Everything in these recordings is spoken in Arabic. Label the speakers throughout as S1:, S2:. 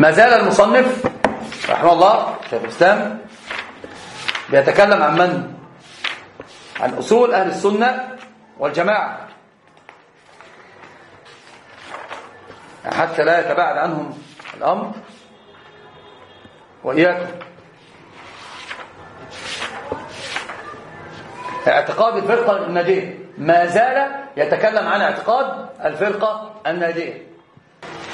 S1: ما زال المصنف رحمه الله شيخ الإسلام بيتكلم عن من؟ عن أصول أهل السنة والجماعة حتى لا يتباعد عنهم الأمر وإياكم اعتقاد الفرقة الناجية ما زال يتكلم عن اعتقاد الفرقة الناجية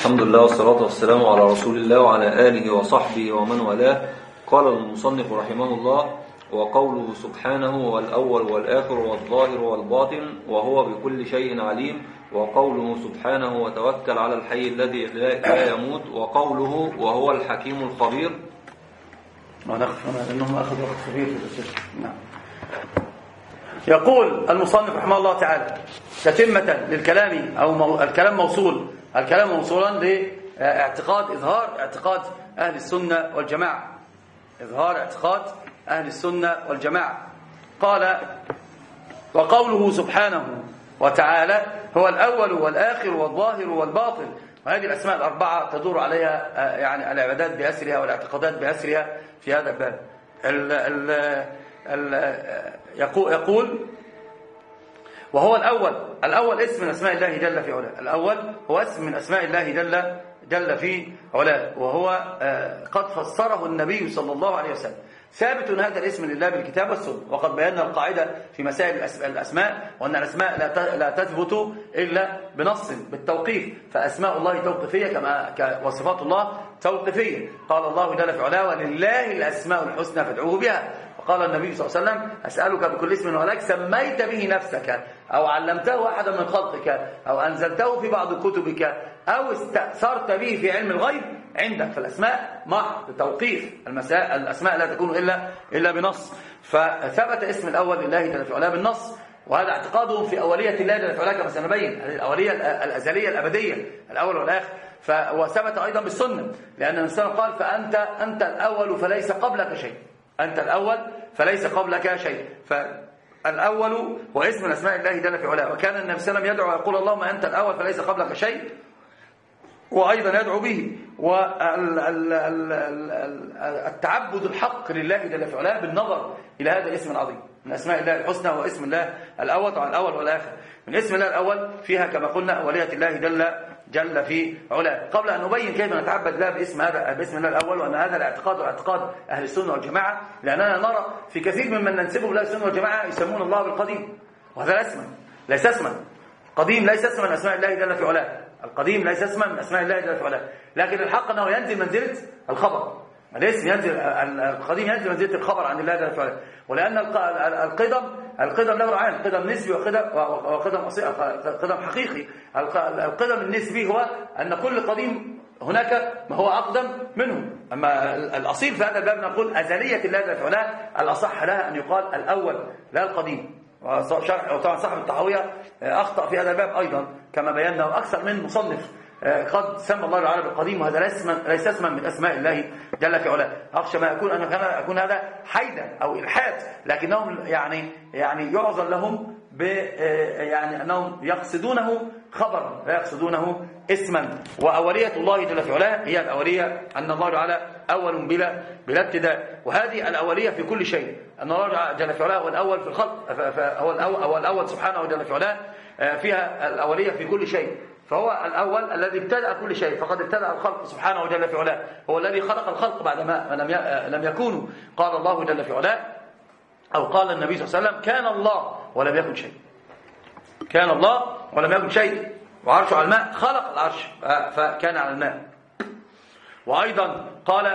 S2: الحمد لله والصلاة والسلام على رسول الله وعلى آله وصحبه ومن والاه قال المصنف رحمه الله وقوله سبحانه والأول والآخر والظاهر والباطن وهو بكل شيء عليم وقوله سبحانه وتوكل على الحي الذي لا يموت وقوله وهو الحكيم الخبير
S1: ما نخفى لأنهم أخذوا وقت كبير في الأسئلة نعم يقول المصنف رحمه الله تعالى تتمة للكلام أو الكلام موصول الكلام موصولا لاعتقاد آه، إظهار اعتقاد أهل السنة والجماعة إظهار اعتقاد أهل السنة والجماعة قال وقوله سبحانه وتعالى هو الأول والآخر والظاهر والباطن وهذه الأسماء الأربعة تدور عليها آه، يعني العبادات بأسرها والاعتقادات بأسرها في هذا الباب ال ال آه، يقول وهو الأول الأول اسم من أسماء الله جل في علاه الأول هو اسم من أسماء الله جل جل في علاه وهو آه، قد فسره النبي صلى الله عليه وسلم ثابت هذا الاسم لله بالكتاب والسنة وقد بينا القاعدة في مسائل الأسماء وأن الأسماء لا تثبت إلا بنص بالتوقيف فأسماء الله توقيفية كما وصفات الله توقيفية قال الله جل في علاه ولله الأسماء الحسنى فادعوه بها فقال النبي صلى الله عليه وسلم أسألك بكل اسم ولك سميت به نفسك أو علمته أحدا من خلقك أو أنزلته في بعض كتبك أو استأثرت به في علم الغيب عندك فالأسماء محض توقيف المساء الأسماء لا تكون إلا, إلا بنص فثبت اسم الأول لله جل في بالنص وهذا اعتقادهم في أولية الله جل في كما سنبين الأولية الأزلية الأبدية الأول والآخر وثبت أيضا بالسنة لأن الإنسان قال فأنت أنت الأول فليس قبلك شيء أنت الأول فليس قبلك شيء فالأول هو اسم من أسماء الله جل في علاه وكان النبي صلى الله عليه وسلم يدعو ويقول اللهم أنت الأول فليس قبلك شيء وأيضا يدعو به والتعبد الحق لله جل في علاه بالنظر إلى هذا الاسم العظيم من أسماء الله الحسنى واسم الله الأول طبعا الأول والآخر من اسم الله الأول فيها كما قلنا أولية الله جل جل في علاه قبل أن نبين كيف نتعبد الله باسم هذا باسم الله الأول وأن هذا الاعتقاد واعتقاد أهل السنة والجماعة لأننا نرى في كثير ممن ننسبه لأهل السنة والجماعة يسمون الله بالقديم وهذا اسما ليس اسما قديم ليس اسما من أسماء الله جل في علاه القديم ليس اسما من أسماء الله جل في علاه لكن الحق أنه ينزل منزلة الخبر الاسم ينزل القديم ينزل منزلة الخبر عن الله جل في علاه ولأن القدم القدم له نوعان قدم نسبي وقدم وقدم قدم حقيقي القدم النسبي هو أن كل قديم هناك ما هو أقدم منه أما الأصيل في هذا الباب نقول أزلية الله تفعلها الأصح لها أن يقال الأول لا القديم وشرح وطبعا صاحب التحوية آه، أخطأ في هذا الباب أيضا كما بينا وأكثر من مصنف قد سمى الله تعالى القديم وهذا ليس ليس اسما من اسماء الله جل في علاه اخشى ما اكون انا اكون هذا حيدا او الحاد لكنهم يعني يعني يعظم لهم ب آه، يعني انهم يقصدونه خبرا لا يقصدونه اسما واوليه الله جل في علاه هي الاوليه ان الله تعالى اول بلا بلا ابتداء وهذه الاوليه في كل شيء ان الله جل في علاه هو الاول في الخلق هو الاول سبحانه جل في علاه آه، فيها الاوليه في كل شيء فهو الأول الذي ابتدأ كل شيء فقد ابتدأ الخلق سبحانه جل في علاه هو الذي خلق الخلق بعدما لم لم يكونوا قال الله جل في علاه أو قال النبي صلى الله عليه وسلم كان الله ولم يكن شيء كان الله ولم يكن شيء وعرشه على الماء خلق العرش فكان على الماء وأيضا قال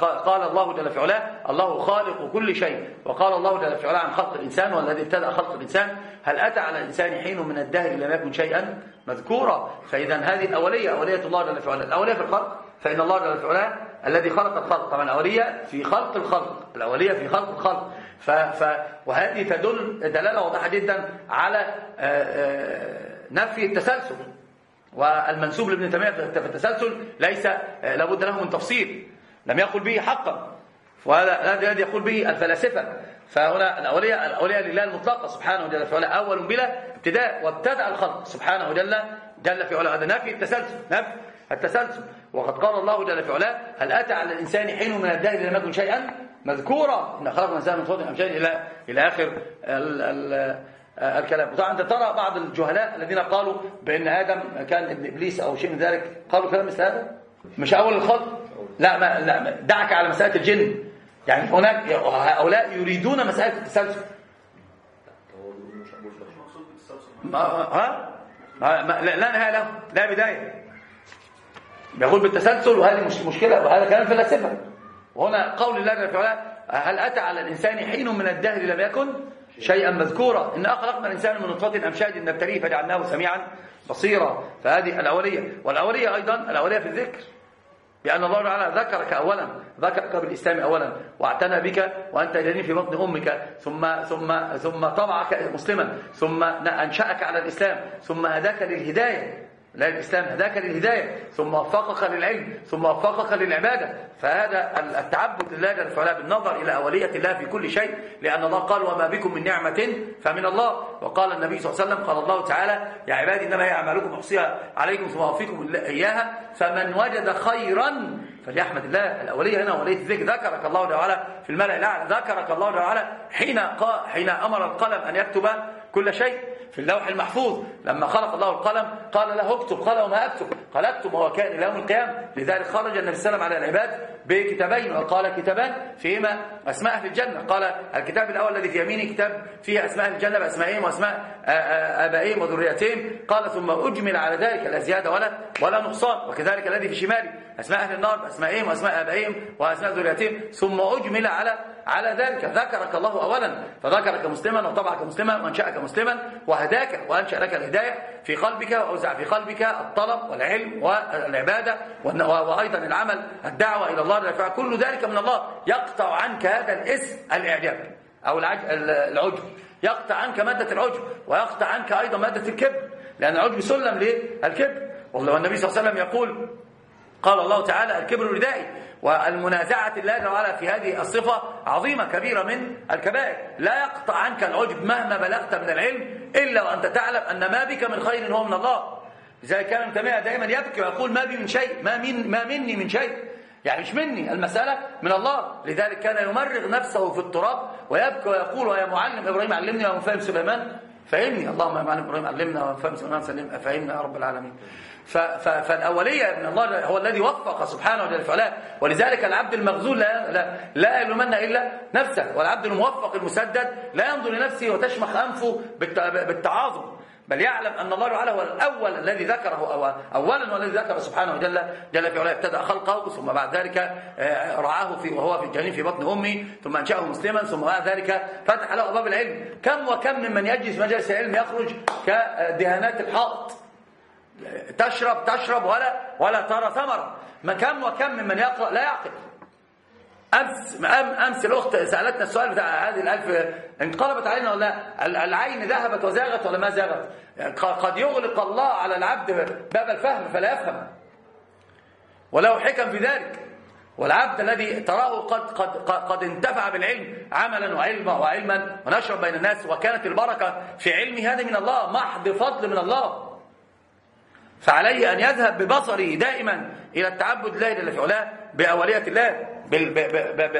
S1: قال الله جل في علاه الله خالق كل شيء وقال الله جل في علاه عن خلق الإنسان والذي ابتدأ خلق الإنسان هل أتى على الإنسان حين من الدهر لم يكن شيئا مذكورا فإذا هذه الأولية أولية الله جل في علاه الأولية في الخلق فإن الله جل في علاه الذي خلق الخلق طبعا الأولية في خلق الخلق الأولية في خلق الخلق ف ف وهذه تدل دلالة واضحة جدا على آه، آه، نفي التسلسل والمنسوب لابن تيمية في التسلسل ليس آه، لابد له من تفصيل لم يقل به حقا وهذا الذي يقول به الفلاسفة فهنا الأولياء الأولياء لله المطلقة سبحانه وجل في أول بلا ابتداء وابتدأ الخلق سبحانه وجل جل في علاه هذا نفي التسلسل نفي التسلسل وقد قال الله جل في علاه هل أتى على الإنسان حين من الدهر لم يكن شيئا مذكورا إن خلقنا الإنسان من صوت أمشان إلى إلى آخر ال ال آه، الكلام طبعا انت ترى بعض الجهلاء الذين قالوا بان ادم كان ابن ابليس او شيء من ذلك قالوا كلام مثل هذا
S2: مش اول الخلق
S1: لا ما لا دعك على مساله الجن يعني هناك هؤلاء يريدون مساله التسلسل ها لا نهايه له لا بدايه بيقول بالتسلسل وهذه مش مشكله وهذا كلام فلاسفه وهنا قول الله جل وعلا هل اتى على الانسان حين من الدهر لم يكن شيئا مذكورا إن خلقنا الإنسان من نطفة أمشاج نبتليه فجعلناه سميعا بصيرا فهذه الأولية والأولية أيضا الأولية في الذكر بأن الله تعالى ذكرك أولا ذكرك بالإسلام أولا واعتنى بك وأنت جنين في بطن أمك ثم ثم ثم طبعك مسلما ثم أنشأك على الإسلام ثم هداك للهداية لا الإسلام هداك للهداية ثم وفقك للعلم ثم وفقك للعبادة فهذا التعبد لله جل وعلا بالنظر إلى أولية الله في كل شيء لأن الله قال وما بكم من نعمة فمن الله وقال النبي صلى الله عليه وسلم قال الله تعالى يا عبادي إنما هي أعمالكم أحصيها عليكم ثم أوفيكم إياها فمن وجد خيرا فليحمد الله الأولية هنا أولية الذكر ذكرك الله تعالى في الملأ الأعلى ذكرك الله تعالى حين حين أمر القلم أن يكتب كل شيء في اللوح المحفوظ لما خلق الله القلم قال له اكتب قال وما اكتب قال اكتب وهو كائن الى يوم القيامه لذلك خرج النبي صلى الله عليه وسلم على العباد بكتابين قال كتابان فيهما أسماء في الجنة قال الكتاب الأول الذي في يميني كتاب فيه أسماء في الجنة بأسمائهم وأسماء آه، آه، أبائهم وذريتهم قال ثم أجمل على ذلك لا زيادة ولا ولا نقصان وكذلك الذي في شمالي أسماء أهل النار بأسمائهم وأسماء أبائهم وأسماء ذريتهم ثم أجمل على على ذلك ذكرك الله أولا فذكرك مسلما وطبعك مسلما وأنشأك مسلما وهداك وأنشأ لك الهداية في قلبك وأوزع في قلبك الطلب والعلم والعبادة وأيضا العمل الدعوة إلى الله النار فكل ذلك من الله يقطع عنك هذا الاسم الاعجاب أو العجب يقطع عنك مادة العجب ويقطع عنك أيضا مادة الكبر لأن العجب سلم للكبر والنبي صلى الله عليه وسلم يقول قال الله تعالى الكبر ردائي والمنازعة الله جل وعلا في هذه الصفة عظيمة كبيرة من الكبائر لا يقطع عنك العجب مهما بلغت من العلم إلا وأنت تعلم أن ما بك من خير هو من الله لذلك كان ابن دائما يبكي ويقول ما بي من شيء ما, من ما مني من شيء يعني مش مني المسألة من الله لذلك كان يمرغ نفسه في التراب ويبكي ويقول يا معلم إبراهيم علمني يا مفهم سليمان فهمني اللهم يا معلم إبراهيم علمنا ومفهم سليمان فهمنا يا رب العالمين فالأولية من الله هو الذي وفق سبحانه وتعالى فعلها ولذلك العبد المغزول لا, لا, لا يلومن إلا نفسه والعبد الموفق المسدد لا ينظر لنفسه وتشمخ أنفه بالتعاظم بل يعلم أن الله تعالى هو الأول الذي ذكره أو أولا هو الذي ذكر سبحانه جل جل في علاه ابتدأ خلقه ثم بعد ذلك رعاه في وهو في الجنين في بطن أمه ثم أنشأه مسلما ثم بعد ذلك فتح له أبواب العلم كم وكم ممن يجلس مجلس العلم يخرج كدهانات الحائط تشرب تشرب ولا ولا ترى ثمرة ما كم وكم ممن يقرأ لا يعقل امس امس الاخت سالتنا السؤال بتاع هذه الالف انقلبت علينا ولا لا العين ذهبت وزاغت ولا ما زاغت قد يغلق الله على العبد باب الفهم فلا يفهم وله حكم في ذلك والعبد الذي تراه قد قد قد انتفع بالعلم عملا وعلما وعلما ونشر بين الناس وكانت البركه في علمه هذه من الله محض فضل من الله فعليه ان يذهب ببصره دائما الى التعبد لله الا في علاه بأولية الله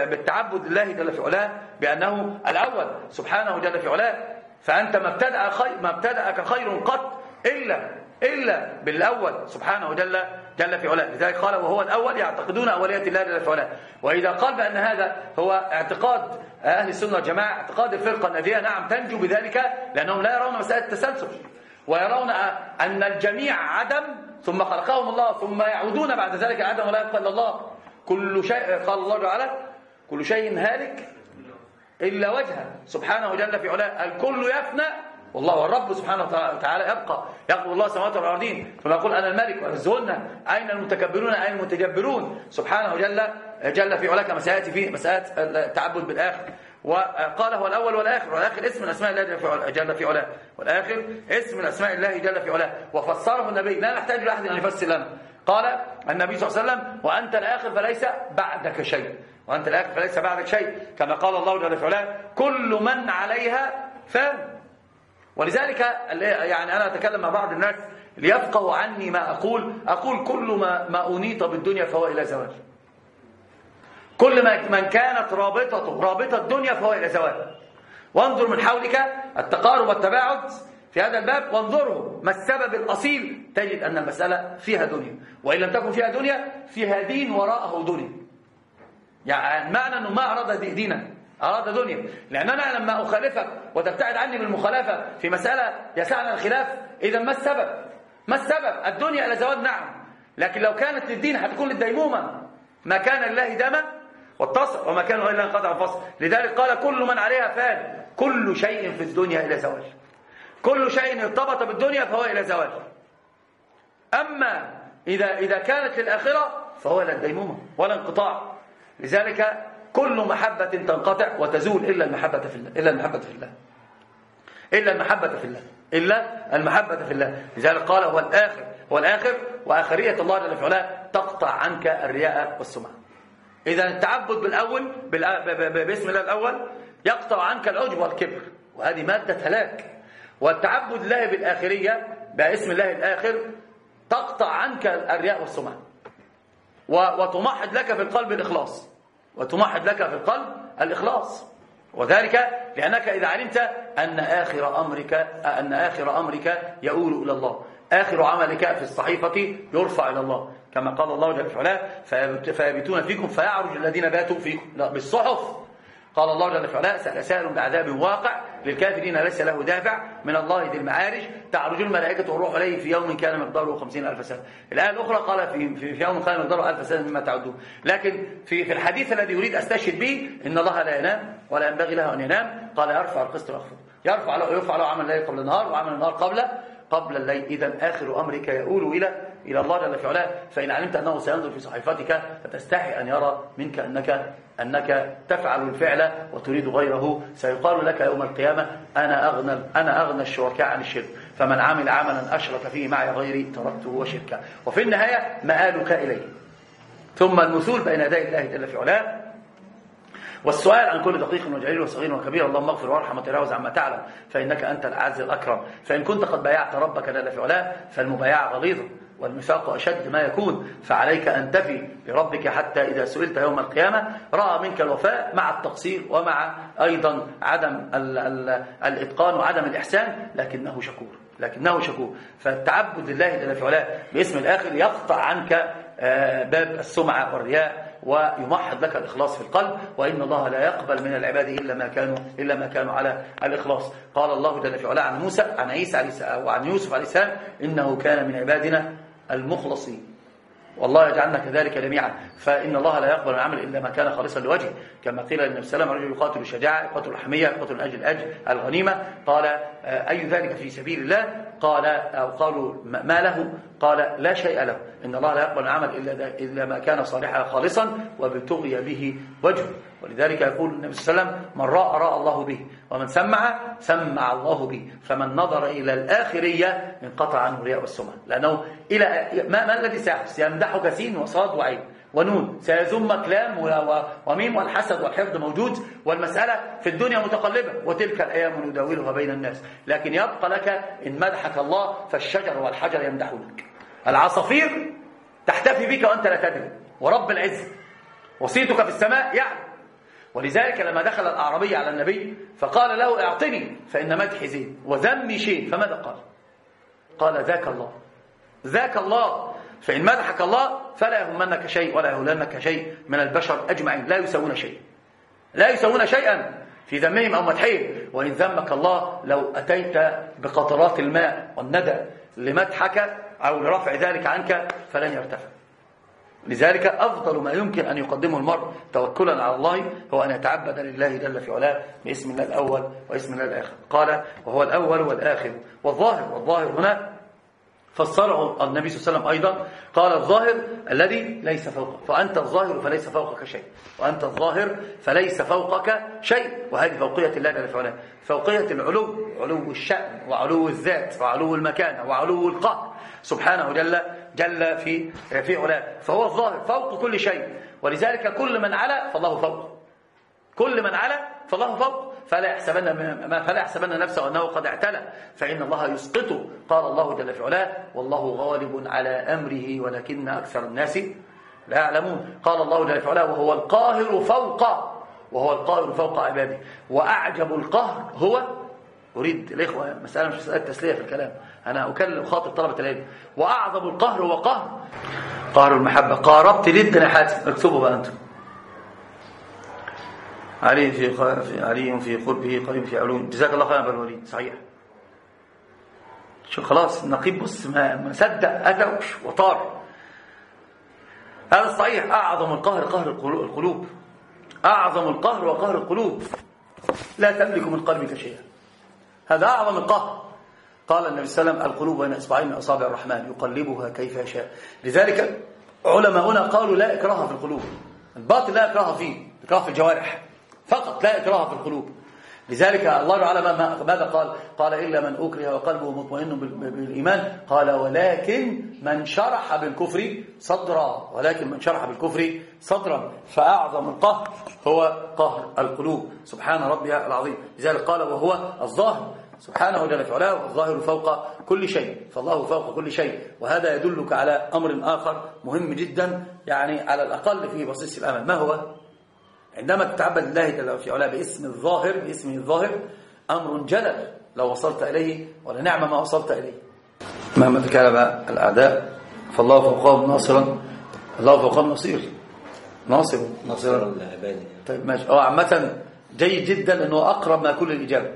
S1: بالتعبد لله جل في علاه بأنه الأول سبحانه جل في علاه فأنت ما ابتدأ خير ما ابتدأك خير قط إلا إلا بالأول سبحانه جل جل في علاه لذلك قال وهو الأول يعتقدون أولية الله جل في علاه وإذا قال بأن هذا هو اعتقاد أهل السنة والجماعة اعتقاد الفرقة الناجية نعم تنجو بذلك لأنهم لا يرون مسألة التسلسل ويرون أن الجميع عدم ثم خلقهم الله ثم يعودون بعد ذلك عدم ولا يبقى إلا الله كل شيء قال الله تعالى كل شيء هالك إلا وجهه سبحانه جل في علاه الكل يفنى والله والرب سبحانه وتعالى يبقى يقول الله السماوات والارضين فما يقول انا الملك وانزلنا اين المتكبرون اين المتجبرون سبحانه جل جل في علاك مسائات في مسائات التعبد بالاخر وقال هو الاول والاخر والاخر اسم من اسماء الله جل في علاه والاخر اسم من اسماء الله جل في علاه وفسره النبي لا نحتاج لاحد ان يفسر لنا قال النبي صلى الله عليه وسلم وأنت الآخر فليس بعدك شيء وأنت الآخر فليس بعدك شيء كما قال الله جل وعلا كل من عليها فان ولذلك يعني أنا أتكلم مع بعض الناس ليفقهوا عني ما أقول أقول كل ما, ما أنيط بالدنيا فهو إلى زوال كل ما من كانت رابطته رابطة الدنيا فهو إلى زوال وانظر من حولك التقارب والتباعد في هذا الباب وانظروا ما السبب الأصيل تجد أن المسألة فيها دنيا وإن لم تكن فيها دنيا فيها دين وراءه دنيا يعني معنى أنه ما أراد دينا أراد دنيا لأن أنا لما أخالفك وتبتعد عني بالمخالفة في مسألة يسعنا الخلاف إذا ما السبب ما السبب الدنيا إلى زوال نعم لكن لو كانت للدين هتكون للديمومة ما كان لله دما واتصل وما كان غير الله انقطع فصل لذلك قال كل من عليها فان كل شيء في الدنيا إلى زوال كل شيء ارتبط بالدنيا فهو إلى زوال أما إذا, إذا كانت للآخرة فهو لا ديمومة ولا انقطاع لذلك كل محبة تنقطع وتزول إلا المحبة في الله إلا المحبة في الله إلا المحبة في الله إلا المحبة في الله لذلك قال هو الآخر هو الآخر وآخرية الله جل وعلا تقطع عنك الرياء والسمعة إذا التعبد بالأول باسم الله الأول يقطع عنك العجب والكبر وهذه مادة هلاك والتعبد لله بالآخرية باسم الله الآخر تقطع عنك الرياء والسمعة وتمحض لك في القلب الإخلاص وتمحض لك في القلب الإخلاص وذلك لأنك إذا علمت أن آخر أمرك أن آخر أمرك يؤول إلى الله آخر عملك في الصحيفة يرفع إلى الله كما قال الله جل وعلا فيبتون فيكم فيعرج الذين باتوا فيكم بالصحف قال الله جل وعلا سأل سائل بعذاب واقع للكافرين ليس له دافع من الله ذي المعارج تعرج الملائكة والروح إليه في يوم كان مقداره 50 ألف سنة الآية الأخرى قال في, في يوم كان مقداره ألف سنة مما تعدون لكن في, في الحديث الذي يريد أستشهد به إن الله لا ينام ولا ينبغي له أن ينام قال يرفع القسط ويخفض يرفع له يرفع له عمل الليل قبل النهار وعمل النهار قبل قبل الليل إذا آخر أمرك يؤول إلى إلى الله جل في علاه فإن علمت أنه سينظر في صحيفتك فتستحي أن يرى منك أنك أنك تفعل الفعل وتريد غيره سيقال لك يوم القيامة أنا أغنى, أنا أغنى الشركاء عن الشرك فمن عمل عملا أشرك فيه معي غيري تركته وشركه وفي النهاية مآلك إليه ثم المثول بين يدي الله جل في علاه والسؤال عن كل دقيق وجليل وصغير وكبير اللهم اغفر وارحم وتجاوز عما تعلم فإنك أنت العز الأكرم فإن كنت قد بايعت ربك جل في علاه فالمبايعة غليظة والميثاق أشد ما يكون فعليك أن تفي بربك حتى إذا سئلت يوم القيامة رأى منك الوفاء مع التقصير ومع أيضا عدم ال ال الإتقان وعدم الإحسان لكنه شكور لكنه شكور فالتعبد لله جل في علاه باسم الآخر يقطع عنك آه، باب السمعة والرياء ويمحض لك الإخلاص في القلب وإن الله لا يقبل من العباد إلا ما كانوا إلا ما كانوا على الإخلاص قال الله جل في علاه عن موسى عن عيسى عليه السلام وعن يوسف عليه السلام إنه كان من عبادنا المخلصين والله يجعلنا كذلك جميعا فإن الله لا يقبل العمل إلا ما كان خالصا لوجهه كما قيل للنبي صلى الله عليه وسلم يقاتل الشجاعة يقاتل الحمية يقاتل أجل الأجل الغنيمة قال آه، أي ذلك في سبيل الله قال أو قالوا ما له قال لا شيء له إن الله لا يقبل العمل إلا, إلا ما كان صالحا خالصا وابتغي به وجهه ولذلك يقول النبي صلى الله عليه وسلم من رأى رأى الله به ومن سمع سمع الله به فمن نظر إلى الآخرية انقطع عنه الرياء والسمعة لأنه إلى ما, ما الذي سيحدث يمدحك سين وصاد وعين ونون سيذمك لام وميم والحسد والحقد موجود والمسألة في الدنيا متقلبة وتلك الأيام نداولها بين الناس لكن يبقى لك إن مدحك الله فالشجر والحجر يمدحونك العصافير تحتفي بك وأنت لا تدري ورب العزة وصيتك في السماء يعني ولذلك لما دخل الأعرابي على النبي فقال له اعطني فإن مدحي زين وذمي شين فماذا قال قال ذاك الله ذاك الله فإن مدحك الله فلا يهمنك شيء ولا يهولنك شيء من البشر أجمعين لا يسوون شيء لا يسوون شيئا في ذمهم أو مدحهم وإن ذمك الله لو أتيت بقطرات الماء والندى لمدحك أو لرفع ذلك عنك فلن يرتفع لذلك أفضل ما يمكن أن يقدمه المرء توكلا على الله هو أن يتعبد لله جل في علاه باسم الله الأول واسم الله الآخر قال وهو الأول والآخر والظاهر والظاهر هنا فسره النبي صلى الله عليه وسلم أيضا قال الظاهر الذي ليس فوقك فأنت الظاهر فليس فوقك شيء وأنت الظاهر فليس فوقك شيء وهذه فوقية الله جل وعلا فوقية العلو علو الشأن وعلو الذات وعلو المكانة وعلو القهر سبحانه جل جل في في علاه فهو الظاهر فوق كل شيء ولذلك كل من على فالله فوق كل من على فالله فوق فلا يحسبن ما فلا يحسبن نفسه انه قد اعتلى فان الله يسقطه قال الله جل في علاه والله غالب على امره ولكن اكثر الناس لا يعلمون قال الله جل في علاه وهو القاهر فوق وهو القاهر فوق عباده واعجب القهر هو أريد الإخوة مسألة مش مسألة تسلية في الكلام أنا أكلم خاطب طلبة العلم وأعظم القهر هو قهر قهر المحبة قاربت جدا يا حاتم اكتبوا بقى أنتم علي في علي في قربه قريب في علوم جزاك الله خيرا الوليد صحيح شو خلاص النقيب بص ما صدق أتى وطار هذا الصحيح أعظم القهر قهر القلوب أعظم القهر وقهر القلوب لا تملك من قلبك شيئا هذا أعظم القهر قال النبي صلى الله عليه وسلم القلوب بين اصبعين من أصابع الرحمن يقلبها كيف يشاء لذلك علماؤنا قالوا لا إكراه في القلوب الباطل لا إكراه فيه إكراه في الجوارح فقط لا إكراه في القلوب لذلك الله تعالى ماذا قال قال إلا من أكره وقلبه مطمئن بالإيمان قال ولكن من شرح بالكفر صدرا ولكن من شرح بالكفر صدرا فأعظم القهر هو قهر القلوب سبحان ربي العظيم لذلك قال وهو الظاهر سبحانه جل في علاه الظاهر فوق كل شيء فالله فوق كل شيء وهذا يدلك على أمر آخر مهم جدا يعني على الأقل في بصيص الأمل ما هو عندما تتعبد الله جل في علاه باسم الظاهر باسمه الظاهر أمر جلل لو وصلت إليه ولنعم ما وصلت إليه مهما تكلم الأعداء فالله فوقهم ناصرا الله فوقهم نصير ناصر ناصرا لعباده طيب ماشي هو عامة جيد جدا أنه أقرب ما كل الإجابة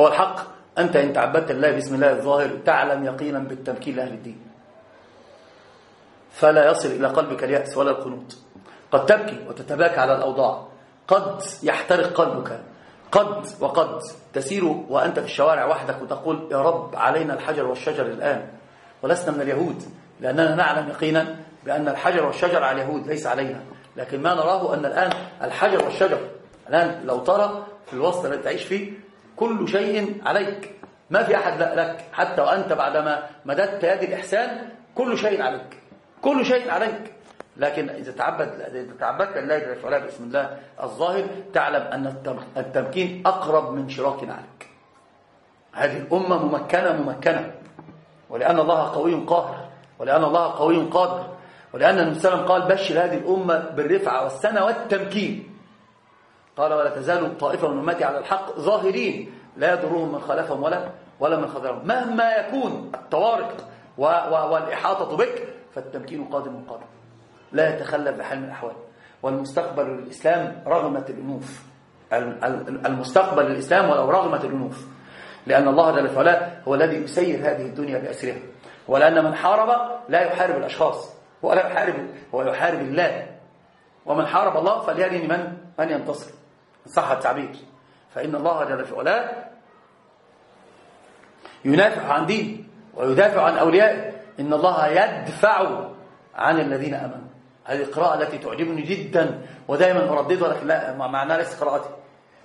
S1: هو الحق أنت إن تعبدت الله باسم الله الظاهر تعلم يقينا بالتمكين لأهل الدين فلا يصل إلى قلبك اليأس ولا القنوط قد تبكي وتتباكى على الأوضاع قد يحترق قلبك قد وقد تسير وأنت في الشوارع وحدك وتقول يا رب علينا الحجر والشجر الآن ولسنا من اليهود لأننا نعلم يقينا بأن الحجر والشجر على اليهود ليس علينا لكن ما نراه أن الآن الحجر والشجر الآن لو ترى في الوسط الذي تعيش فيه كل شيء عليك ما في أحد لك حتى وأنت بعدما مددت يد الإحسان كل شيء عليك كل شيء عليك لكن إذا تعبد إذا تعبدت لله جل وعلا باسم الله الظاهر تعلم أن التمكين أقرب من شراك عليك هذه الأمة ممكنة ممكنة ولأن الله قوي قاهر ولأن الله قوي قادر ولأن النبي صلى الله عليه وسلم قال بشر هذه الأمة بالرفعة والسنة والتمكين قال ولا تزال طائفة من أمتي على الحق ظاهرين لا يضرهم من خالفهم ولا ولا من خذلهم مهما يكون التوارق والإحاطة بك فالتمكين قادم قادم لا يتخلى بحال من الأحوال والمستقبل للإسلام رغمة الأنوف المستقبل للإسلام ولو رغمة الأنوف لأن الله جل وعلا هو الذي يسير هذه الدنيا بأسرها ولأن من حارب لا يحارب الأشخاص ولا يحارب هو يحارب الله ومن حارب الله فليرني من من ينتصر إن صح التعبير فإن الله جل وعلا ينافع عن دين ويدافع عن أوليائه إن الله يدفع عن الذين أمنوا هذه القراءة التي تعجبني جدا ودائما أرددها لكن لا معناها ليست قراءتي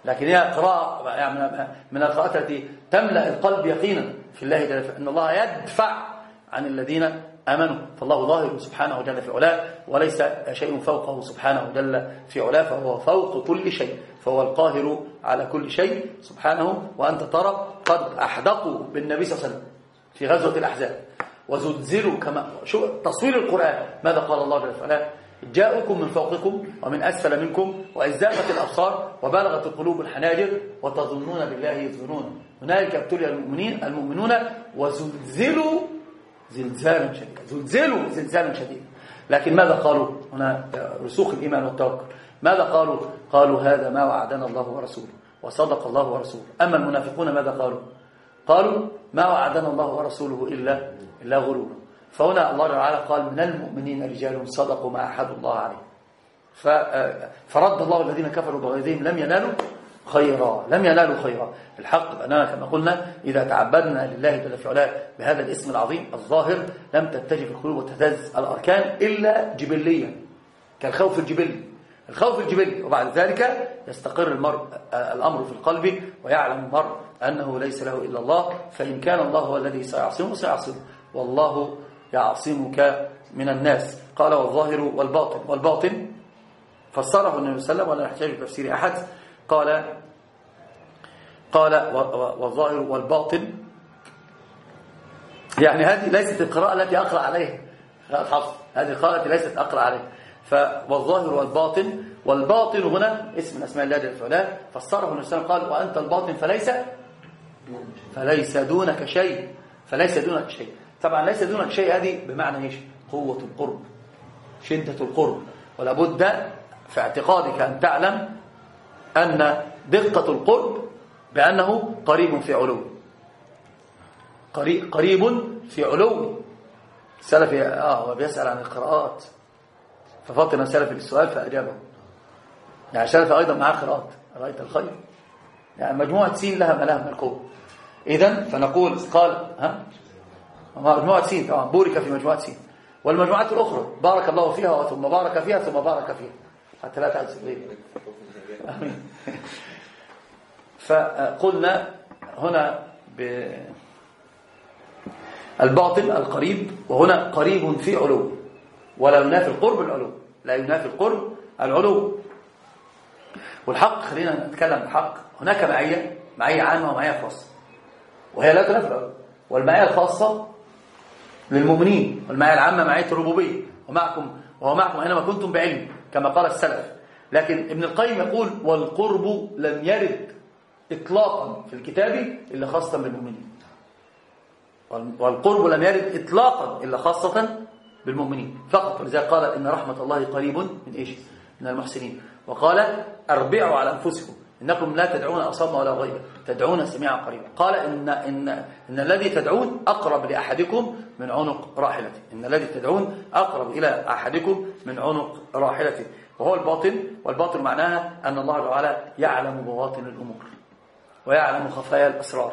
S1: لكن هي قراءة يعني من القراءات التي تملأ القلب يقينا في الله جل أن الله يدفع عن الذين آمنوا فالله ظاهر سبحانه جل في علاه وليس شيء فوقه سبحانه جل في علاه فهو فوق كل شيء فهو القاهر على كل شيء سبحانه وأنت ترى قد أحدقوا بالنبي صلى الله عليه وسلم في غزوة الأحزاب وزلزلوا كما شو تصوير القرآن ماذا قال الله جل وعلا جاءكم من فوقكم ومن أسفل منكم وإزاغت الأبصار وبلغت القلوب الحناجر وتظنون بالله يظنون هنالك ابتلي المؤمنين المؤمنون وزلزلوا زلزالا شديدا زلزلوا زلزالا شديدا لكن ماذا قالوا هنا آه، رسوخ الإيمان والتوكل ماذا قالوا قالوا هذا ما وعدنا الله ورسوله وصدق الله ورسوله أما المنافقون ماذا قالوا قالوا ما وعدنا الله ورسوله إلا لا غرور فهنا الله تعالى قال من المؤمنين رجال صدقوا ما أحد الله عليه آه، فرد الله الذين كفروا بغيظهم لم ينالوا خيرا لم ينالوا خيرا الحق بأننا كما قلنا إذا تعبدنا لله جل في بهذا الاسم العظيم الظاهر لم تتجف القلوب وتهتز الأركان إلا جبليا كالخوف الجبلي الخوف الجبلي وبعد ذلك يستقر المرء آه، الأمر في القلب ويعلم المرء أنه ليس له إلا الله فإن كان الله هو الذي سيعصمه سيعصمه والله يعصمك من الناس قال والظاهر والباطن والباطن فسره النبي صلى الله عليه وسلم ولا تفسير لتفسير أحد قال قال والظاهر والباطن يعني هذه ليست القراءة التي أقرأ عليها قراءة هذه القراءة التي ليست أقرأ عليها فالظاهر والباطن والباطن هنا اسم من أسماء الله جل وعلا فسره النبي صلى الله عليه وسلم قال وأنت الباطن فليس فليس دونك شيء فليس دونك شيء طبعا ليس دونك شيء هذه بمعنى ايش قوة القرب شدة القرب ولا بد في اعتقادك أن تعلم أن دقة القرب بأنه قريب في علو قريب قريب في علو سلفي آه وبيسأل عن القراءات ففطن سلفي بالسؤال فأجابه يعني سلفي أيضا معاه قراءات رأيت الخير يعني مجموعة سين لها ما لها من القوة إذا فنقول قال ها مجموعة سين طبعا آه، بورك في مجموعة سين والمجموعات الأخرى بارك الله فيها ثم بارك فيها ثم بارك فيها حتى لا تعد سبيل آمين فقلنا هنا ب الباطل القريب وهنا قريب في علو ولا ينافي القرب العلو لا ينافي القرب العلو والحق خلينا نتكلم الحق هناك معية معية عامة ومعية خاصة وهي لا تنافي العلو والمعية الخاصة للمؤمنين والمعية العامة معية الربوبية ومعكم وهو معكم أينما كنتم بعلم كما قال السلف لكن ابن القيم يقول والقرب لم يرد إطلاقا في الكتاب إلا خاصة بالمؤمنين والقرب لم يرد إطلاقا إلا خاصة بالمؤمنين فقط ولذلك قال إن رحمة الله قريب من إيش؟ من المحسنين وقال أربعوا على أنفسكم إنكم لا تدعون أصم ولا غيبا تدعون سميعا قريبا قال إن, إن, إن الذي تدعون أقرب لأحدكم من عنق راحلته إن الذي تدعون أقرب إلى أحدكم من عنق راحلته وهو الباطن والباطن معناها أن الله تعالى يعلم بواطن الأمور ويعلم خفايا الأسرار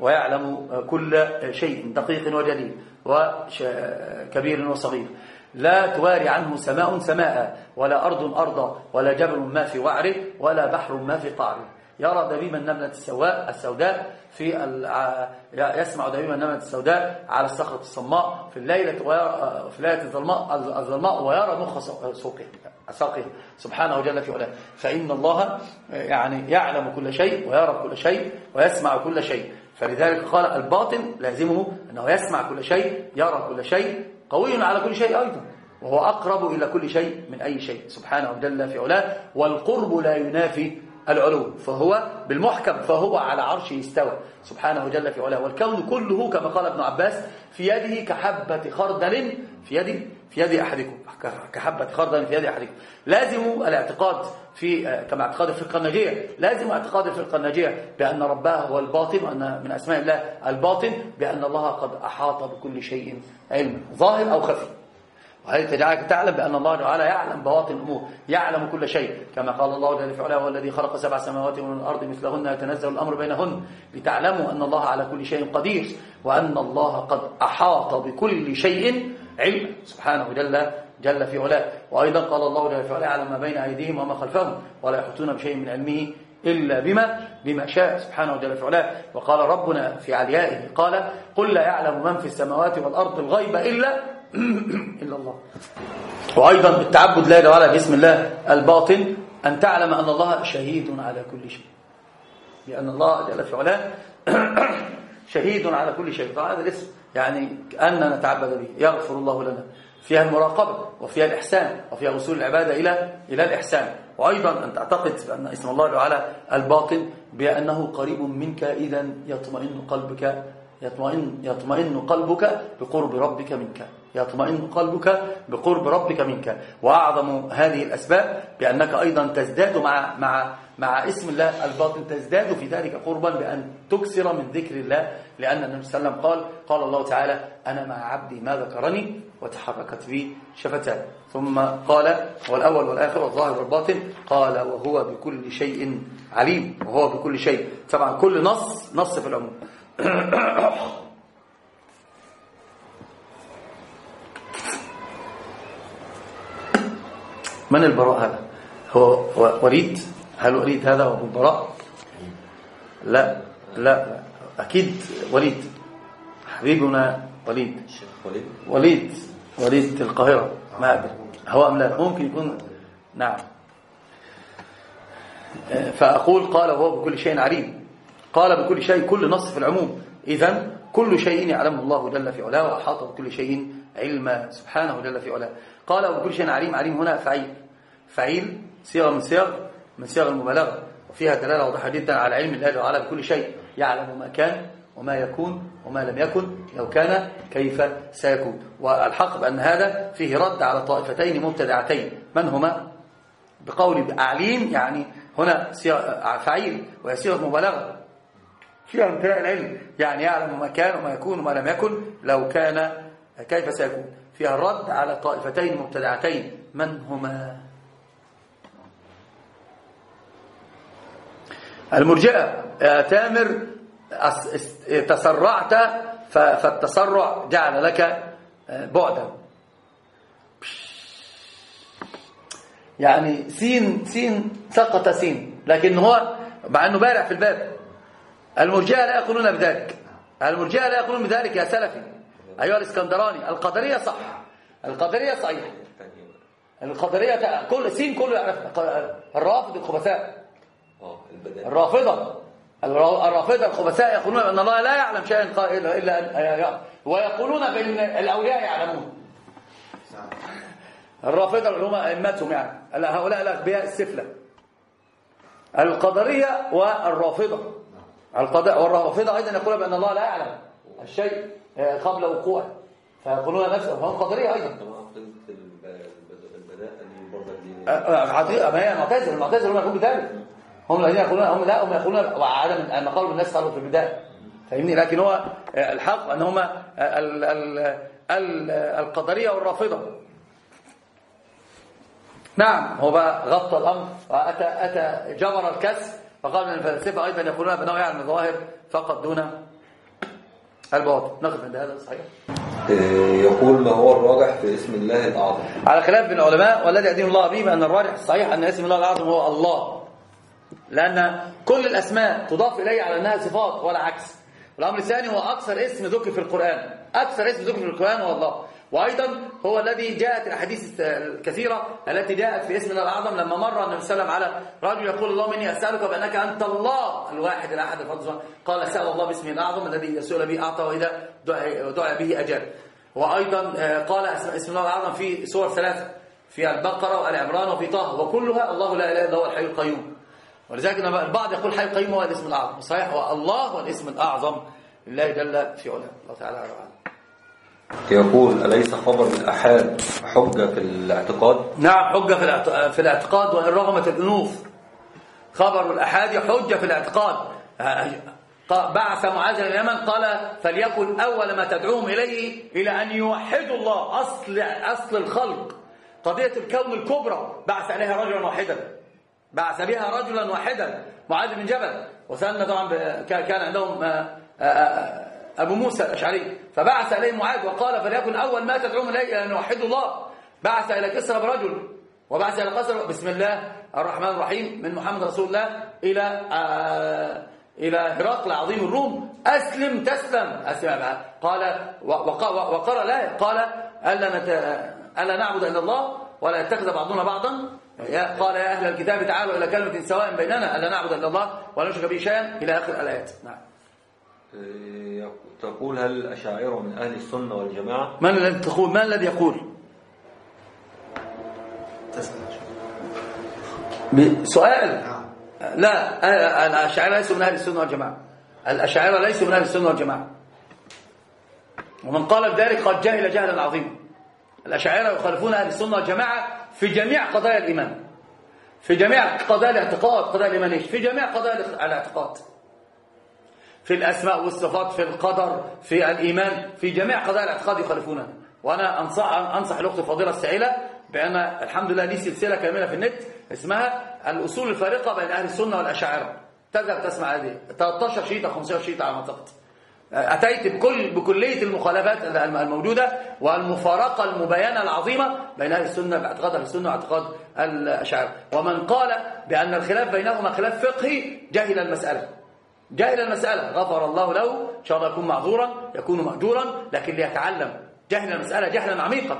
S1: ويعلم كل شيء دقيق وجليل وكبير وصغير لا تواري عنه سماء سماء ولا أرض أرضا ولا جبل ما في وعره ولا بحر ما في قعره يرى دبيب النملة السواء السوداء في يسمع دبيب النملة السوداء على الصخرة الصماء في الليلة ويرى في ليلة الظلماء الظلماء ويرى مخ سوقه ساقه سبحانه وجل في علاه فإن الله يعني يعلم كل شيء ويرى كل شيء ويسمع كل شيء فلذلك قال الباطن لازمه أنه يسمع كل شيء يرى كل شيء قوي على كل شيء أيضا وهو أقرب إلى كل شيء من أي شيء سبحانه وجل في علاه والقرب لا ينافي العلو فهو بالمحكم فهو على عرشه استوى سبحانه جل في علاه والكون كله كما قال ابن عباس في يده كحبة خردل في يد في يد أحدكم كحبة خردل في يد أحدكم لازم الاعتقاد في كما اعتقاد الفرقة الناجية لازم اعتقاد الفرقة الناجية بأن ربها هو الباطن وأن من أسماء الله الباطن بأن الله قد أحاط بكل شيء علما ظاهر أو خفي وهي تجعلك تعلم بأن الله تعالى يعلم بواطن الأمور يعلم كل شيء كما قال الله جل في علاه هو الذي خلق سبع سماوات من الأرض مثلهن يتنزل الأمر بينهن لتعلموا أن الله على كل شيء قدير وأن الله قد أحاط بكل شيء علم سبحانه جل جل في علاه وأيضا قال الله جل في علاه على ما بين أيديهم وما خلفهم ولا يحطون بشيء من علمه إلا بما بما شاء سبحانه جل في علاه وقال ربنا في عليائه قال قل لا يعلم من في السماوات والأرض الغيب إلا إلا الله وأيضا بالتعبد لا يدعو على باسم الله الباطن أن تعلم أن الله شهيد على كل شيء لأن الله جل في علاه شهيد على كل شيء هذا الاسم يعني أننا نتعبد به يغفر الله لنا فيها المراقبة وفيها الإحسان وفيها وصول العبادة إلى إلى الإحسان وأيضا أن تعتقد بأن اسم الله تعالى الباطن بأنه قريب منك إذا يطمئن قلبك يطمئن يطمئن قلبك بقرب ربك منك يطمئن قلبك بقرب ربك منك وأعظم هذه الأسباب بأنك أيضا تزداد مع مع مع اسم الله الباطن تزداد في ذلك قربا بأن تكسر من ذكر الله لأن النبي صلى الله عليه وسلم قال قال الله تعالى أنا مع عبدي ما ذكرني وتحركت بي شفتاه ثم قال والأول والآخر والظاهر والباطن قال وهو بكل شيء عليم وهو بكل شيء طبعا كل نص نص في العموم من البراء هذا هو وليد هل وليد هذا هو براء لا لا أكيد وليد حبيبنا وليد وليد وليد القاهرة ما أدري هو أم لا ممكن يكون نعم فأقول قال وهو بكل شيء عليم قال بكل شيء كل نص في العموم إذا كل شيء يعلمه الله جل في علاه وأحاط بكل شيء علما سبحانه جل في علاه قال وبكل شيء عليم عليم هنا فعيل فعيل صيغة من صيغ من صيغ المبالغة وفيها دلالة واضحة جدا على علم الله وعلى بكل شيء يعلم ما كان وما يكون وما لم يكن لو كان كيف سيكون والحق بأن هذا فيه رد على طائفتين مبتدعتين من هما بقول أعليم يعني هنا فعيل ويسير صيغة مبالغة فيها امتلاء العلم يعني يعلم ما كان وما يكون وما لم يكن لو كان كيف سيكون فيها الرد على طائفتين مبتدعتين من هما المرجئة يا تامر تسرعت فالتسرع جعل لك آه، بعدا يعني سين سين سقط سين لكن هو مع انه بارع في الباب المرجئه لا يقولون بذلك المرجئه لا يقولون بذلك يا سلفي ايها الاسكندراني القدريه صح القدريه صحيح القدريه كل سين كله يعرف الرافض الخبثاء الرافضة الرافضة الخبثاء يقولون أن الله لا يعلم شيئا إلا أن ويقولون بأن الأولياء يعلمون نعم. الرافضة العلماء أئمتهم يعني هؤلاء الأغبياء السفلة القدرية والرافضة نعم. والرافضة أيضا يقولون بأن الله لا يعلم الشيء آه، قبل وقوعه فيقولون نفسهم هم قدرية
S2: أيضا البداء المعتزلة المعتزلة هم
S1: يقولون بذلك هم الذين يقولون هم لا هم يقولون وعدم ما قالوا الناس قالوا في البدايه فاهمني لكن هو آه، الحق ان هم آه، القدريه والرافضه نعم هو بقى غطى الامر واتى اتى جبر الكسر فقال من الفلاسفه ايضا يقولون بانه يعلم الظواهر فقط دون الباطل نقف عند هذا صحيح
S2: آه، يقول ما هو الراجح
S1: في اسم الله الاعظم على خلاف بين العلماء والذي يدين الله به بان الراجح الصحيح ان اسم الله الاعظم هو الله لأن كل الأسماء تضاف إليه على أنها صفات ولا عكس والأمر الثاني هو أكثر اسم ذكر في القرآن أكثر اسم ذكر في القرآن هو الله وأيضا هو الذي جاءت الأحاديث الكثيرة التي جاءت في الله الأعظم لما مر النبي صلى الله عليه وسلم على رجل يقول اللهم إني أسألك بأنك أنت الله الواحد الأحد الفضل قال سأل الله باسمه الأعظم الذي يسأل به أعطى وإذا دعى به أجاب وأيضا آه، قال اسم الله الأعظم في سور ثلاثة في البقرة والعمران وفي طه وكلها الله لا إله إلا هو الحي القيوم ولذلك البعض يقول حي القيوم هو الاسم الأعظم صحيح هو الله هو الاسم الأعظم لله جل في علاه الله تعالى أعلم
S2: يقول أليس خبر الأحاد حجة في الاعتقاد؟ نعم حجة
S1: في الاعتقاد وإن رغمت الأنوف خبر الأحاد حجة في الاعتقاد بعث معاذ إلى اليمن قال فليكن أول ما تدعوهم إليه إلى أن يوحدوا الله أصل, أصل الخلق قضية الكون الكبرى بعث إليها رجلا واحدا بعث بها رجلا واحدا معاذ بن جبل وسألنا طبعا كان عندهم آه، آه، آه، أبو موسى الأشعري فبعث إليه معاذ وقال فليكن أول ما تدعوهم إليه أن يوحدوا الله بعث إلى كسرى برجل وبعث إلى قصر بسم الله الرحمن الرحيم من محمد رسول الله إلى إلى هرقل عظيم الروم أسلم تسلم أسلم قال وقرأ لا قال ألا, ألا نعبد إلا الله ولا يتخذ بعضنا بعضا قال يا أهل الكتاب تعالوا إلى كلمة سواء بيننا ألا نعبد إلا الله ولا نشرك به شيئا إلى آخر الآيات نعم
S2: إيه، تقول هل الأشاعرة من أهل السنة والجماعة
S1: من الذي تقول من الذي يقول سؤال لا الأشاعرة ليسوا من أهل السنة والجماعة الأشاعرة ليسوا من أهل السنة والجماعة ومن قال بذلك قد جهل جهلا عظيما الأشاعرة يخالفون أهل السنة والجماعة في جميع قضايا الإيمان في جميع قضايا الاعتقاد قضايا الإيمانية في جميع قضايا الاعتقاد في الأسماء والصفات في القدر في الإيمان في جميع قضايا الاعتقاد يخالفونها وأنا أنصح, أنصح الأخت الفضيلة السعيلة بأن الحمد لله لي سلسلة كاملة في النت اسمها الأصول الفارقة بين أهل السنة والأشاعرة تذهب تسمع هذه 13 شيطة 15 شيطة على ما اعتقد أتيت بكل بكلية المخالفات الموجودة والمفارقة المبينة العظيمة بين أهل السنة باعتقاد أهل السنة واعتقاد الأشاعرة ومن قال بأن الخلاف بينهما خلاف فقهي جهل المسألة جاهل المسألة غفر الله له إن شاء الله يكون معذورا يكون مأجورا لكن ليتعلم جهل المسألة جهلا عميقا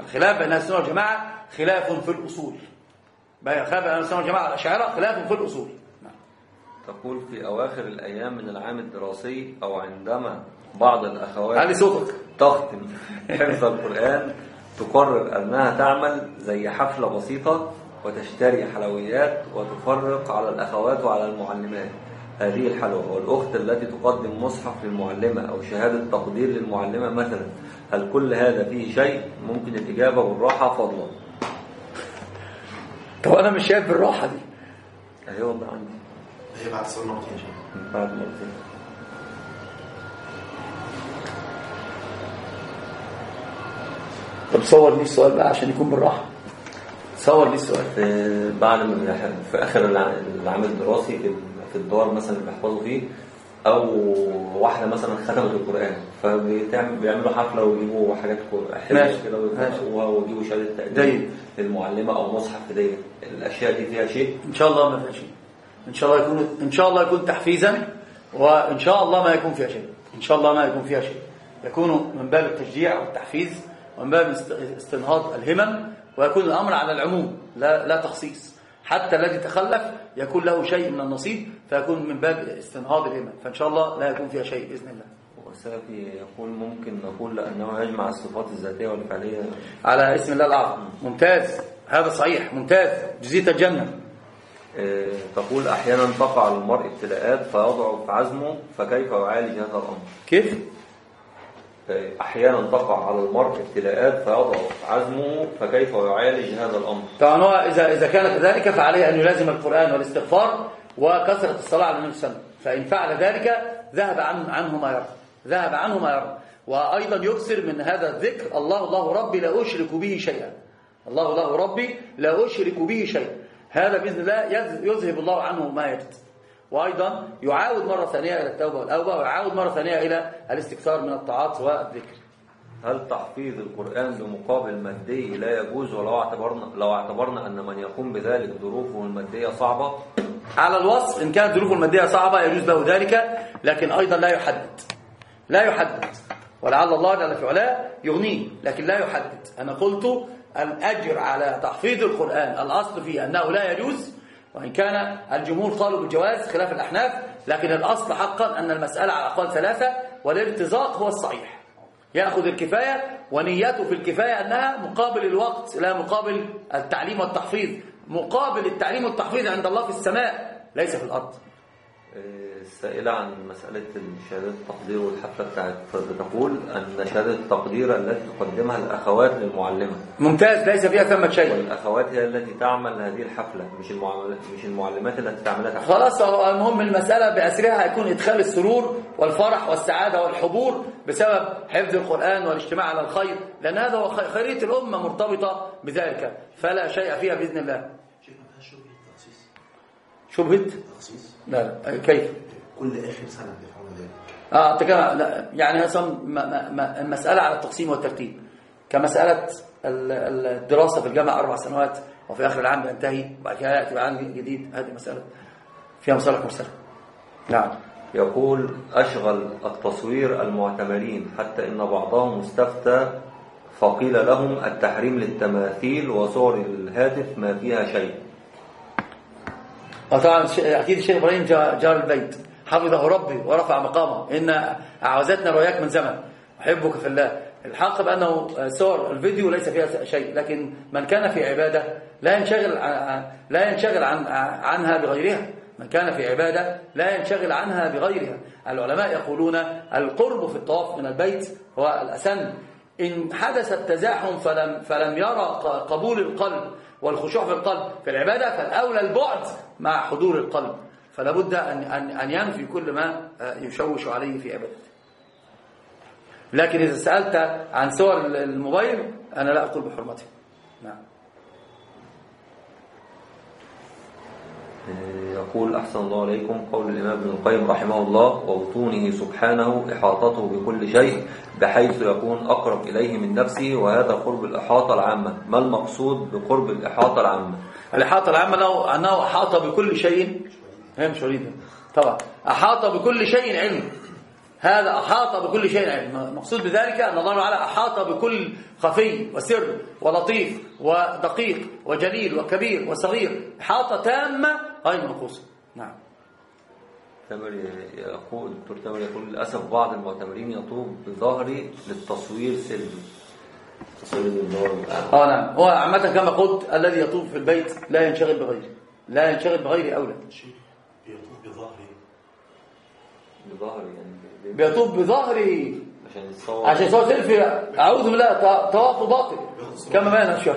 S1: الخلاف بين أهل السنة والجماعة خلاف في الأصول خلاف بين أهل السنة والجماعة الأشاعرة خلاف في الأصول
S2: تقول في أواخر الأيام من العام الدراسي أو عندما بعض الأخوات علي صوتك تختم حفظ القرآن تقرر أنها تعمل زي حفلة بسيطة وتشتري حلويات وتفرق على الأخوات وعلى المعلمات هذه الحلوة والأخت التي تقدم مصحف للمعلمة أو شهادة تقدير للمعلمة مثلا هل كل هذا فيه شيء ممكن الإجابة بالراحة فضلا طب أنا مش شايف بالراحة دي أيوة والله عندي هي بعد مرتين بعد مرتين طب صور لي السؤال بقى عشان يكون بالراحه صور لي السؤال في بعد ما في اخر العام الدراسي في الدار مثلا اللي بيحفظوا فيه او واحده مثلا ختمت القران فبيعملوا حفله ويجيبوا حاجات حلوه كده ويجيبوا شهاده تقدير للمعلمه او مصحف هديه الاشياء دي فيها شيء ان شاء الله ما فيها شيء إن شاء الله يكون إن شاء الله يكون
S1: تحفيزا وإن شاء الله ما يكون فيها شيء إن شاء الله ما يكون فيها شيء يكون من باب التشجيع والتحفيز ومن باب استنهاض الهمم ويكون الأمر على العموم لا, لا تخصيص حتى الذي تخلف يكون له شيء من النصيب فيكون من باب استنهاض الهمم فإن شاء الله لا يكون فيها شيء بإذن الله والسلفي يقول ممكن نقول
S2: أنه يجمع الصفات الذاتية والفعلية على اسم الله الأعظم ممتاز هذا صحيح ممتاز جزيت الجنة آه، تقول أحيانا تقع للمرء ابتلاءات فيضعف عزمه فكيف يعالج هذا الأمر كيف؟ آه، أحيانا تقع على المرء ابتلاءات فيضعف عزمه فكيف يعالج هذا الأمر
S1: طبعا إذا, إذا كان كذلك فعليه أن يلازم القرآن والاستغفار وكثرة الصلاة على النبي صلى الله عليه وسلم فإن فعل ذلك ذهب عنه, عنه ما يرى ذهب عنه ما يرى وأيضا يكثر من هذا الذكر الله الله ربي لا أشرك به شيئا الله الله ربي لا أشرك به شيئا هذا بإذن الله يذهب الله عنه ما يجد وأيضا
S2: يعاود مرة ثانية إلى التوبة والأوبة ويعاود مرة ثانية إلى الاستكثار من الطاعات والذكر هل تحفيظ القرآن بمقابل مادي لا يجوز ولو اعتبرنا لو اعتبرنا أن من يقوم بذلك ظروفه المادية صعبة على الوصف إن كانت ظروفه المادية صعبة
S1: يجوز له ذلك لكن أيضا لا يحدد لا يحدد ولعل الله جل في علاه يغنيه لكن لا يحدد أنا قلت الأجر على تحفيظ القرآن الأصل فيه أنه لا يجوز وإن كان الجمهور قالوا بالجواز خلاف الأحناف لكن الأصل حقا أن المسألة على أقوال ثلاثة والارتزاق هو الصحيح يأخذ الكفاية ونيته في الكفاية أنها مقابل الوقت لا مقابل التعليم والتحفيظ مقابل التعليم والتحفيظ عند الله في السماء
S2: ليس في الأرض السائلة عن مسألة شهادة التقدير والحفلة بتاعت بتقول أن شهادة التقدير التي تقدمها الأخوات للمعلمة ممتاز ليس فيها ثمة شيء والأخوات هي التي تعمل هذه الحفلة مش المعلمات مش المعلمات التي تعملها تحت. خلاص
S1: هو المهم المسألة بأسرها هيكون إدخال السرور والفرح والسعادة والحضور بسبب حفظ القرآن والاجتماع على الخير لأن هذا هو خيرية الأمة مرتبطة بذلك فلا شيء فيها بإذن الله شبهت لا لا كيف كل آخر سنة بيفعلوا ذلك اه تكرر لا يعني مثلا المساله على التقسيم والترتيب كمسألة الدراسة في الجامعة أربع سنوات وفي آخر العام بينتهي وبعد كده يأتي بعام جديد هذه مسألة
S2: فيها مصالح مرسلة نعم يقول أشغل التصوير المعتمرين حتى إن بعضهم استفتى فقيل لهم التحريم للتماثيل وصور الهاتف ما فيها شيء وطبعا أكيد الشيخ إبراهيم جار البيت
S1: حفظه ربي ورفع مقامه إن أعوزتنا رؤياك من زمن أحبك في الله الحق بأنه صور الفيديو ليس فيها شيء لكن من كان في عبادة لا ينشغل لا ينشغل عن عنها بغيرها من كان في عبادة لا ينشغل عنها بغيرها العلماء يقولون القرب في الطواف من البيت هو الأسن إن حدث التزاحم فلم, فلم يرى قبول القلب والخشوع في القلب في العبادة فالأولى البعد مع حضور القلب فلا بد أن, أن, أن ينفي كل ما آه، يشوش عليه في عبادته لكن إذا سألت عن صور الموبايل أنا لا أقول بحرمته نعم
S2: يقول أحسن الله عليكم قول الإمام ابن القيم رحمه الله وبطونه سبحانه إحاطته بكل شيء بحيث يكون أقرب إليه من نفسه وهذا قرب الإحاطة العامة ما المقصود بقرب الإحاطة العامة الإحاطة العامة أنه أحاط بكل شيء هي مش اريد طبعا
S1: أحاط بكل شيء علم هذا أحاط بكل شيء علم مقصود بذلك أن الله تعالى أحاط بكل خفي وسر ولطيف ودقيق وجليل
S2: وكبير وصغير
S1: أحاطة تامة
S2: غير منقوصة نعم تمر يقول دكتور تامر يقول للأسف بعض المعتمرين يطوب بظهري للتصوير سلبي تصوير النور اه نعم هو عامة كما قلت الذي يطوف في
S1: البيت لا ينشغل بغيره لا ينشغل بغيره أولى
S2: يطوف بظهري بظهري يعني بيطوف
S1: بظهري
S2: عشان يتصور عشان يصور سيلفي
S1: اعوذ بالله طواف باطل كما بيان الشيخ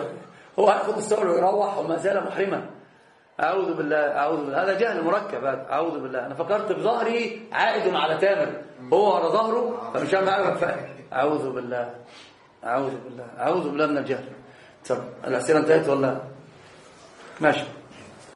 S1: هو هياخد الصور ويروح وما زال محرما أعوذ بالله أعوذ بالله هذا جهل مركب هذا أعوذ بالله أنا فكرت بظهري عائد على تامر هو على ظهره فمش عارف أعوذ بالله أعوذ بالله أعوذ بالله من الجهل طب الأسئلة انتهت ولا ماشي